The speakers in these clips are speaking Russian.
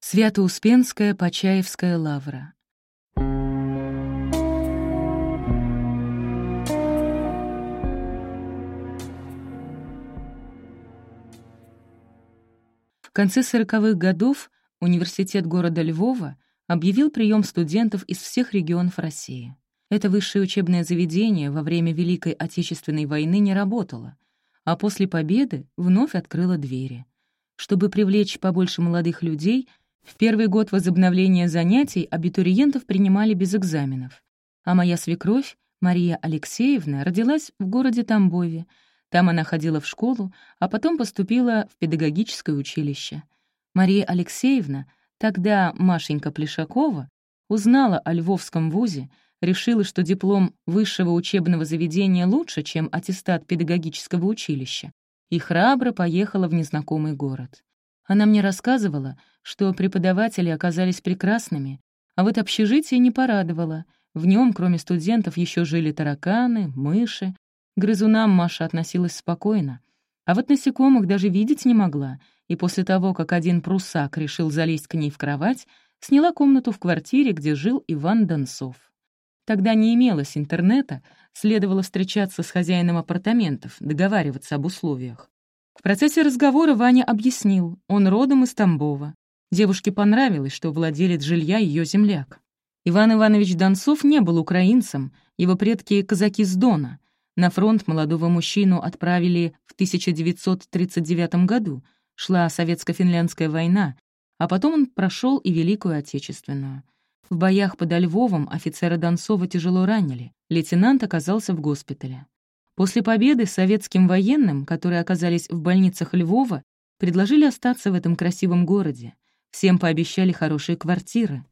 Свято-Успенская Почаевская лавра. В конце сороковых годов университет города Львова объявил прием студентов из всех регионов России. Это высшее учебное заведение во время Великой Отечественной войны не работало, а после победы вновь открыло двери. Чтобы привлечь побольше молодых людей, в первый год возобновления занятий абитуриентов принимали без экзаменов. А моя свекровь, Мария Алексеевна, родилась в городе Тамбове. Там она ходила в школу, а потом поступила в педагогическое училище. Мария Алексеевна, тогда Машенька Плешакова, узнала о Львовском вузе, решила, что диплом высшего учебного заведения лучше, чем аттестат педагогического училища, и храбро поехала в незнакомый город. Она мне рассказывала, что преподаватели оказались прекрасными, а вот общежитие не порадовало. В нем, кроме студентов, еще жили тараканы, мыши. К грызунам Маша относилась спокойно. А вот насекомых даже видеть не могла, и после того, как один прусак решил залезть к ней в кровать, сняла комнату в квартире, где жил Иван Донцов. Тогда не имелось интернета, следовало встречаться с хозяином апартаментов, договариваться об условиях. В процессе разговора Ваня объяснил, он родом из Тамбова. Девушке понравилось, что владелец жилья ее земляк. Иван Иванович Донцов не был украинцем, его предки — казаки с Дона. На фронт молодого мужчину отправили в 1939 году, шла советско-финляндская война, а потом он прошел и Великую Отечественную. В боях под Львовом офицера Донцова тяжело ранили, лейтенант оказался в госпитале. После победы советским военным, которые оказались в больницах Львова, предложили остаться в этом красивом городе. Всем пообещали хорошие квартиры.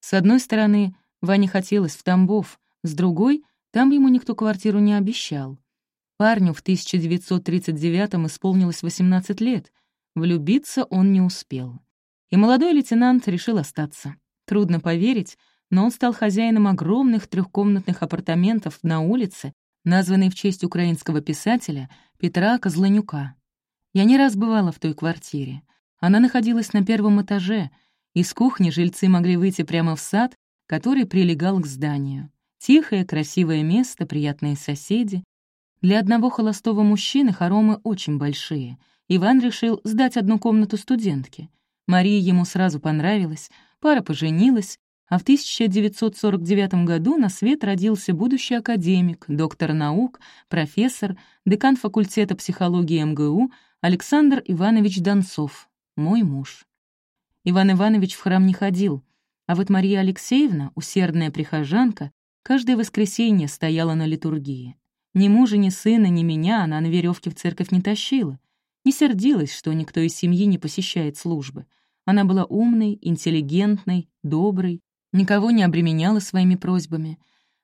С одной стороны, Ване хотелось в Тамбов, с другой — там ему никто квартиру не обещал. Парню в 1939-м исполнилось 18 лет. Влюбиться он не успел. И молодой лейтенант решил остаться. Трудно поверить, но он стал хозяином огромных трехкомнатных апартаментов на улице, названный в честь украинского писателя Петра Козланюка. Я не раз бывала в той квартире. Она находилась на первом этаже, из кухни жильцы могли выйти прямо в сад, который прилегал к зданию. Тихое, красивое место, приятные соседи. Для одного холостого мужчины хоромы очень большие. Иван решил сдать одну комнату студентке. Мария ему сразу понравилась, пара поженилась, а в 1949 году на свет родился будущий академик, доктор наук, профессор, декан факультета психологии МГУ Александр Иванович Донцов, мой муж. Иван Иванович в храм не ходил, а вот Мария Алексеевна, усердная прихожанка, каждое воскресенье стояла на литургии. Ни мужа, ни сына, ни меня она на веревке в церковь не тащила. Не сердилась, что никто из семьи не посещает службы. Она была умной, интеллигентной, доброй, никого не обременяла своими просьбами.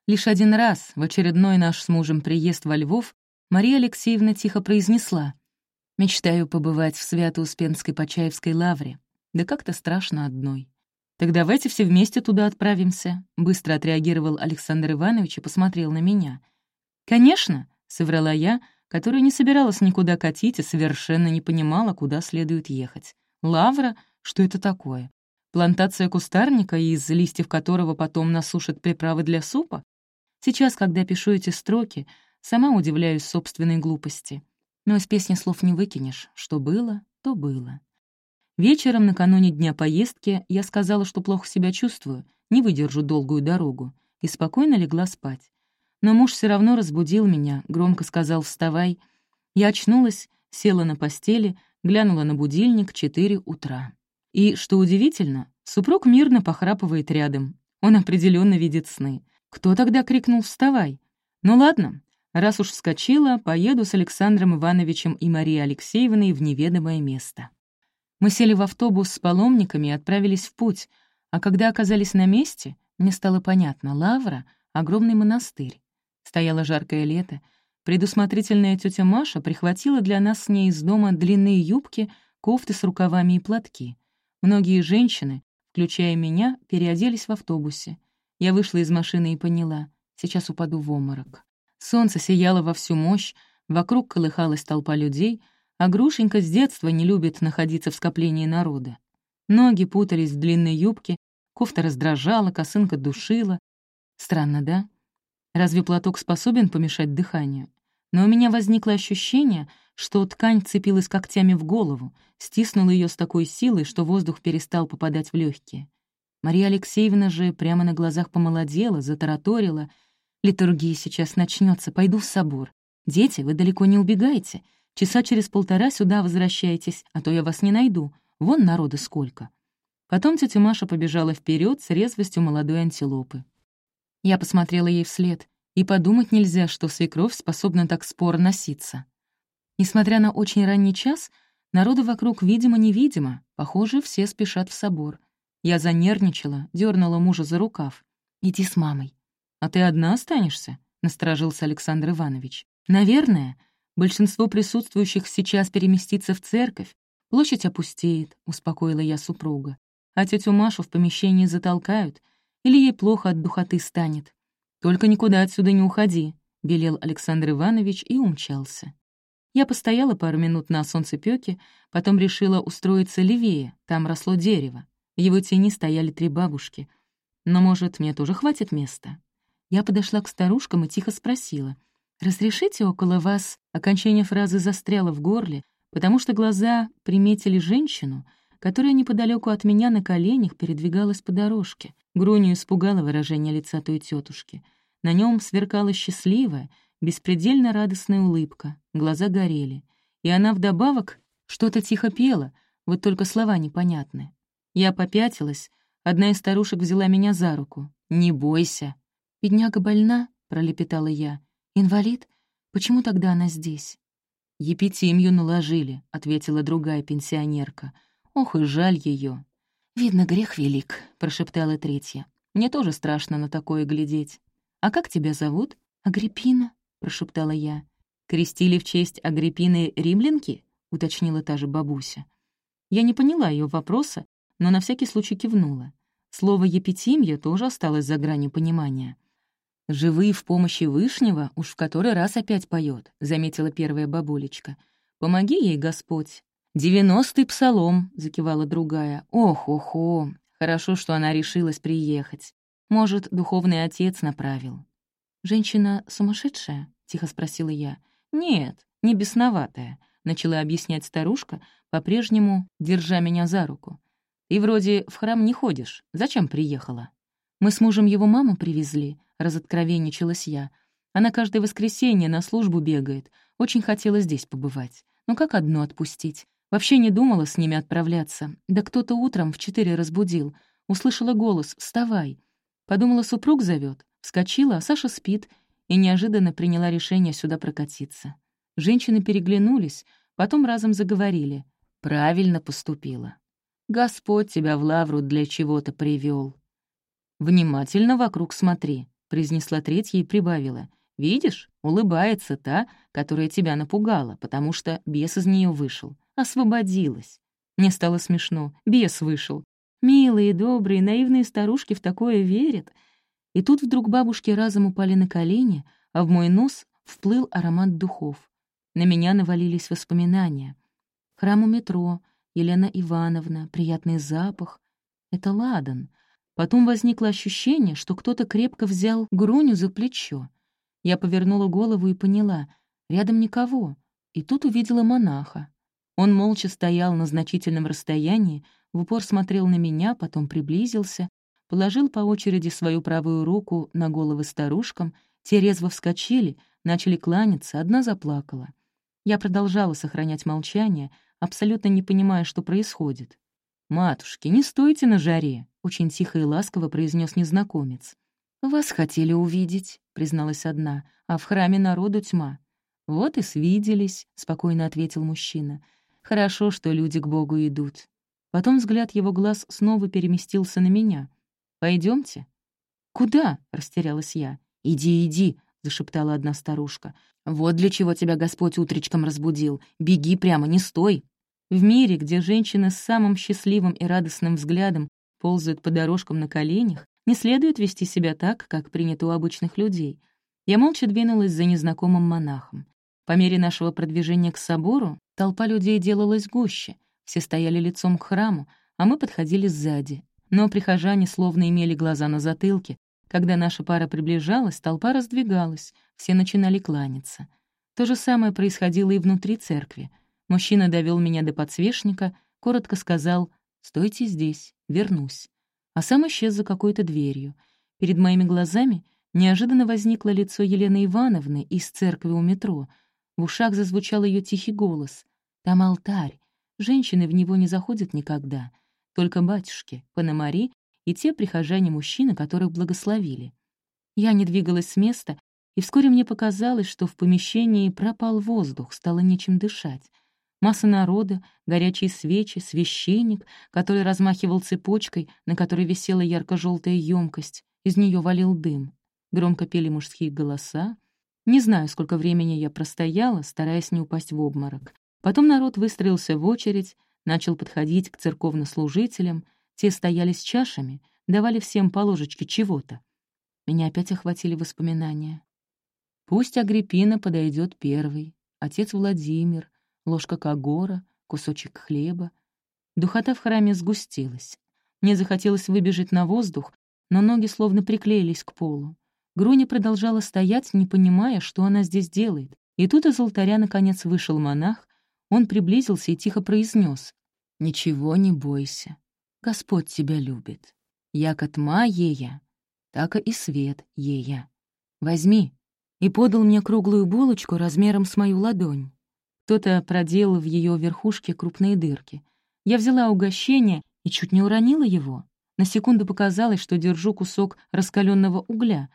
Лишь один раз, в очередной наш с мужем приезд во Львов, Мария Алексеевна тихо произнесла «Мечтаю побывать в Свято-Успенской Почаевской лавре. Да как-то страшно одной». «Так давайте все вместе туда отправимся», — быстро отреагировал Александр Иванович и посмотрел на меня. «Конечно», — соврала я, которая не собиралась никуда катить и совершенно не понимала, куда следует ехать. «Лавра? Что это такое? Плантация кустарника, из листьев которого потом насушат приправы для супа? Сейчас, когда пишу эти строки, сама удивляюсь собственной глупости. Но из песни слов не выкинешь. Что было, то было. Вечером, накануне дня поездки, я сказала, что плохо себя чувствую, не выдержу долгую дорогу, и спокойно легла спать. Но муж все равно разбудил меня, громко сказал «вставай». Я очнулась, села на постели, глянула на будильник — четыре утра. И, что удивительно, супруг мирно похрапывает рядом. Он определенно видит сны. Кто тогда крикнул «вставай»? Ну ладно, раз уж вскочила, поеду с Александром Ивановичем и Марией Алексеевной в неведомое место. Мы сели в автобус с паломниками и отправились в путь, а когда оказались на месте, мне стало понятно, Лавра — огромный монастырь. Стояло жаркое лето, предусмотрительная тетя Маша прихватила для нас с ней из дома длинные юбки, кофты с рукавами и платки. Многие женщины, включая меня, переоделись в автобусе. Я вышла из машины и поняла, сейчас упаду в оморок. Солнце сияло во всю мощь, вокруг колыхалась толпа людей, а Грушенька с детства не любит находиться в скоплении народа. Ноги путались в длинной юбке, кофта раздражала, косынка душила. Странно, да? Разве платок способен помешать дыханию? Но у меня возникло ощущение, что ткань цепилась когтями в голову, стиснула ее с такой силой, что воздух перестал попадать в легкие. Мария Алексеевна же прямо на глазах помолодела, затараторила. «Литургия сейчас начнется, пойду в собор. Дети, вы далеко не убегайте. Часа через полтора сюда возвращайтесь, а то я вас не найду. Вон народа сколько». Потом тетя Маша побежала вперед с резвостью молодой антилопы. Я посмотрела ей вслед, и подумать нельзя, что свекровь способна так споро носиться. Несмотря на очень ранний час, народу вокруг видимо-невидимо, похоже, все спешат в собор. Я занервничала, дернула мужа за рукав. «Иди с мамой». «А ты одна останешься?» — насторожился Александр Иванович. «Наверное. Большинство присутствующих сейчас переместится в церковь. Площадь опустеет», — успокоила я супруга. «А тетю Машу в помещении затолкают, или ей плохо от духоты станет. Только никуда отсюда не уходи», — велел Александр Иванович и умчался. Я постояла пару минут на солнцепёке, потом решила устроиться левее, там росло дерево. В его тени стояли три бабушки. Но, может, мне тоже хватит места? Я подошла к старушкам и тихо спросила. «Разрешите около вас?» Окончание фразы застряло в горле, потому что глаза приметили женщину, которая неподалеку от меня на коленях передвигалась по дорожке. Груню испугало выражение лица той тетушки. На нем сверкала счастливая, беспредельно радостная улыбка, глаза горели. И она вдобавок что-то тихо пела, вот только слова непонятны. Я попятилась, одна из старушек взяла меня за руку. «Не бойся». «Бедняга больна?» — пролепетала я. «Инвалид? Почему тогда она здесь?» «Епитимью наложили», — ответила другая пенсионерка. «Ох и жаль ее. «Видно, грех велик», — прошептала третья. «Мне тоже страшно на такое глядеть. А как тебя зовут?» «Агриппина», прошептала я. «Крестили в честь Агриппины римлянки?» — уточнила та же бабуся. Я не поняла ее вопроса, но на всякий случай кивнула. Слово «епитимья» тоже осталось за гранью понимания. «Живые в помощи Вышнего уж в который раз опять поет», — заметила первая бабулечка. «Помоги ей, Господь». «Девяностый псалом», — закивала другая. «Ох-охо! Хорошо, что она решилась приехать. Может, духовный отец направил». «Женщина сумасшедшая?» — тихо спросила я. «Нет, не бесноватая», — начала объяснять старушка, по-прежнему держа меня за руку. «И вроде в храм не ходишь. Зачем приехала?» «Мы с мужем его маму привезли», — разоткровенничалась я. «Она каждое воскресенье на службу бегает. Очень хотела здесь побывать. Но как одну отпустить? Вообще не думала с ними отправляться. Да кто-то утром в четыре разбудил. Услышала голос «Вставай!» Подумала, супруг зовет. Вскочила, а Саша спит, и неожиданно приняла решение сюда прокатиться. Женщины переглянулись, потом разом заговорили. Правильно поступила. Господь тебя в лавру для чего-то привел. «Внимательно вокруг смотри», — произнесла третья и прибавила. «Видишь, улыбается та, которая тебя напугала, потому что бес из нее вышел. Освободилась». Мне стало смешно. Бес вышел. Милые, добрые, наивные старушки в такое верят — и тут вдруг бабушки разом упали на колени, а в мой нос вплыл аромат духов. На меня навалились воспоминания. Храм у метро, Елена Ивановна, приятный запах. Это ладан. Потом возникло ощущение, что кто-то крепко взял Груню за плечо. Я повернула голову и поняла — рядом никого. И тут увидела монаха. Он молча стоял на значительном расстоянии, в упор смотрел на меня, потом приблизился, положил по очереди свою правую руку на головы старушкам, те резво вскочили, начали кланяться, одна заплакала. Я продолжала сохранять молчание, абсолютно не понимая, что происходит. «Матушки, не стойте на жаре», — очень тихо и ласково произнес незнакомец. «Вас хотели увидеть», — призналась одна, «а в храме народу тьма». «Вот и свиделись», — спокойно ответил мужчина. «Хорошо, что люди к Богу идут». Потом взгляд его глаз снова переместился на меня — Пойдемте. «Куда?» — растерялась я. «Иди, иди», — зашептала одна старушка. «Вот для чего тебя Господь утречком разбудил. Беги прямо, не стой». В мире, где женщины с самым счастливым и радостным взглядом ползают по дорожкам на коленях, не следует вести себя так, как принято у обычных людей. Я молча двинулась за незнакомым монахом. По мере нашего продвижения к собору толпа людей делалась гуще, все стояли лицом к храму, а мы подходили сзади. Но прихожане словно имели глаза на затылке. Когда наша пара приближалась, толпа раздвигалась, все начинали кланяться. То же самое происходило и внутри церкви. Мужчина довел меня до подсвечника, коротко сказал «Стойте здесь, вернусь». А сам исчез за какой-то дверью. Перед моими глазами неожиданно возникло лицо Елены Ивановны из церкви у метро. В ушах зазвучал ее тихий голос. «Там алтарь. Женщины в него не заходят никогда. Только батюшки, пономари и те прихожане-мужчины, которых благословили». Я не двигалась с места, и вскоре мне показалось, что в помещении пропал воздух, стало нечем дышать. Масса народа, горячие свечи, священник, который размахивал цепочкой, на которой висела ярко-желтая емкость, из нее валил дым. Громко пели мужские голоса. Не знаю, сколько времени я простояла, стараясь не упасть в обморок. Потом народ выстроился в очередь, начал подходить к церковнослужителям, те стояли с чашами, давали всем по ложечке чего-то. Меня опять охватили воспоминания. Пусть Агриппина подойдет первый, отец Владимир, ложка когора, кусочек хлеба. Духота в храме сгустилась. Мне захотелось выбежать на воздух, но ноги словно приклеились к полу. Груня продолжала стоять, не понимая, что она здесь делает. И тут из алтаря наконец вышел монах. Он приблизился и тихо произнес: «Ничего не бойся. Господь тебя любит. Яко тьма ея, так и свет ея. Возьми». И подал мне круглую булочку размером с мою ладонь. Кто-то проделал в ее верхушке крупные дырки. Я взяла угощение и чуть не уронила его. На секунду показалось, что держу кусок раскаленного угля.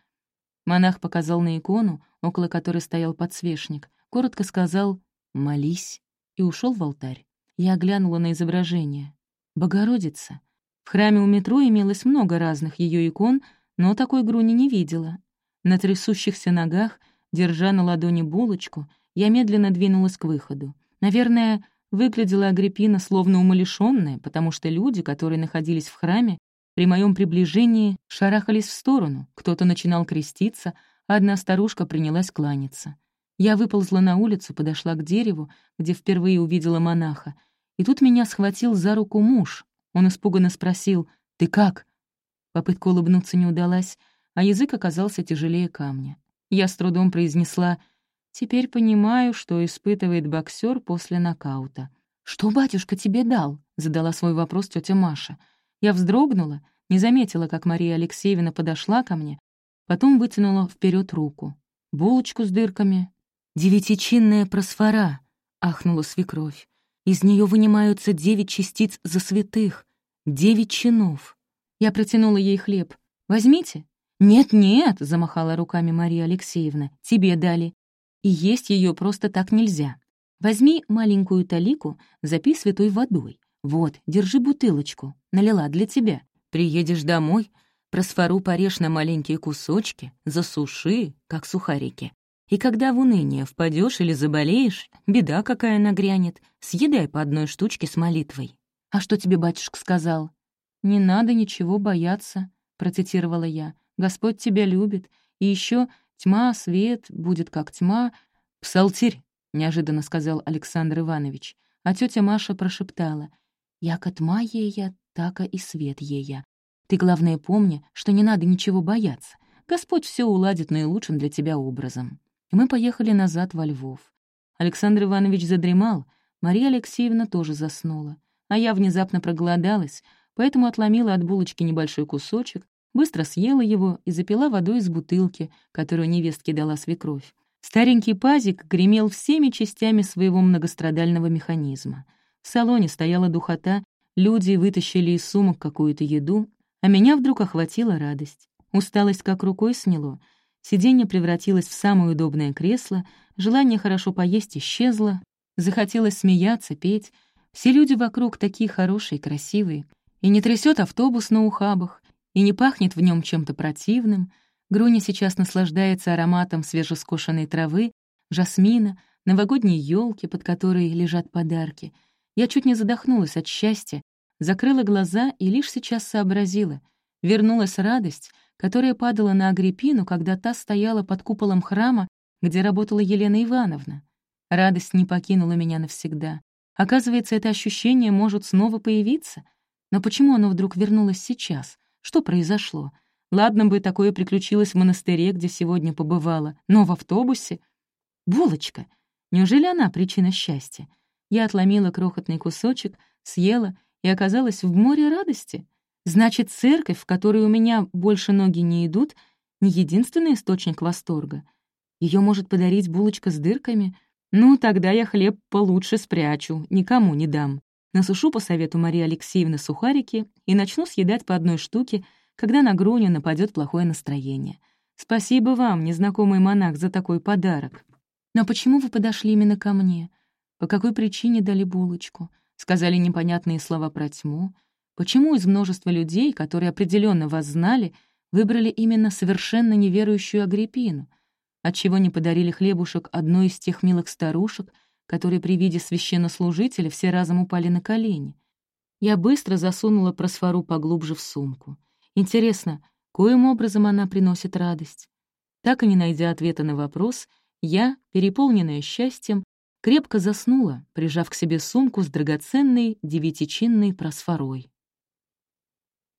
Монах показал на икону, около которой стоял подсвечник, коротко сказал «молись» и ушел в алтарь. Я оглянула на изображение. Богородица. В храме у метро имелось много разных ее икон, но такой Груни не видела. На трясущихся ногах, держа на ладони булочку, я медленно двинулась к выходу. Наверное, выглядела Агриппина словно умалишённая, потому что люди, которые находились в храме, при моем приближении шарахались в сторону, кто-то начинал креститься, а одна старушка принялась кланяться. Я выползла на улицу, подошла к дереву, где впервые увидела монаха, и тут меня схватил за руку муж. Он испуганно спросил «Ты как?». Попытка улыбнуться не удалась, а язык оказался тяжелее камня. Я с трудом произнесла Теперь понимаю, что испытывает боксер после нокаута. «Что батюшка тебе дал?» — задала свой вопрос тетя Маша. Я вздрогнула, не заметила, как Мария Алексеевна подошла ко мне, потом вытянула вперед руку. Булочку с дырками. «Девятичинная просфора», — ахнула свекровь. «Из нее вынимаются девять частиц за святых, девять чинов». Я протянула ей хлеб. «Возьмите». «Нет-нет», — замахала руками Мария Алексеевна, — «тебе дали и есть ее просто так нельзя. Возьми маленькую талику, запей святой водой. Вот, держи бутылочку, налила для тебя. Приедешь домой, просфору порежь на маленькие кусочки, засуши, как сухарики. И когда в уныние впадешь или заболеешь, беда какая нагрянет, съедай по одной штучке с молитвой. «А что тебе батюшка сказал?» «Не надо ничего бояться», — процитировала я. «Господь тебя любит, и еще Тьма, свет, будет как тьма. «Псалтирь», — неожиданно сказал Александр Иванович, а тетя Маша прошептала. «Яко тьма ея, така и свет ея. Ты, главное, помни, что не надо ничего бояться. Господь все уладит наилучшим для тебя образом». И мы поехали назад во Львов. Александр Иванович задремал, Мария Алексеевна тоже заснула. А я внезапно проголодалась, поэтому отломила от булочки небольшой кусочек, быстро съела его и запила водой из бутылки, которую невестке дала свекровь. Старенький пазик гремел всеми частями своего многострадального механизма. В салоне стояла духота, люди вытащили из сумок какую-то еду, а меня вдруг охватила радость. Усталость как рукой сняло, сиденье превратилось в самое удобное кресло, желание хорошо поесть исчезло, захотелось смеяться, петь. Все люди вокруг такие хорошие, красивые. И не трясет автобус на ухабах, и не пахнет в нем чем-то противным. Груня сейчас наслаждается ароматом свежескошенной травы, жасмина, новогодней елки, под которой лежат подарки. Я чуть не задохнулась от счастья, закрыла глаза и лишь сейчас сообразила. Вернулась радость, которая падала на Агриппину, когда та стояла под куполом храма, где работала Елена Ивановна. Радость не покинула меня навсегда. Оказывается, это ощущение может снова появиться — Но почему оно вдруг вернулось сейчас? Что произошло? Ладно бы такое приключилось в монастыре, где сегодня побывала, но в автобусе... Булочка! Неужели она причина счастья? Я отломила крохотный кусочек, съела и оказалась в море радости. Значит, церковь, в которой у меня больше ноги не идут, не единственный источник восторга. Ее может подарить булочка с дырками. Ну, тогда я хлеб получше спрячу, никому не дам. Насушу по совету Марии Алексеевны сухарики и начну съедать по одной штуке, когда на Груню нападет плохое настроение. Спасибо вам, незнакомый монах, за такой подарок. Но почему вы подошли именно ко мне? По какой причине дали булочку? Сказали непонятные слова про тьму? Почему из множества людей, которые определенно вас знали, выбрали именно совершенно неверующую Агриппину? Отчего не подарили хлебушек одной из тех милых старушек, которые при виде священнослужителя все разом упали на колени? Я быстро засунула просфору поглубже в сумку. Интересно, коим образом она приносит радость? Так и не найдя ответа на вопрос, я, переполненная счастьем, крепко заснула, прижав к себе сумку с драгоценной девятичинной просфорой.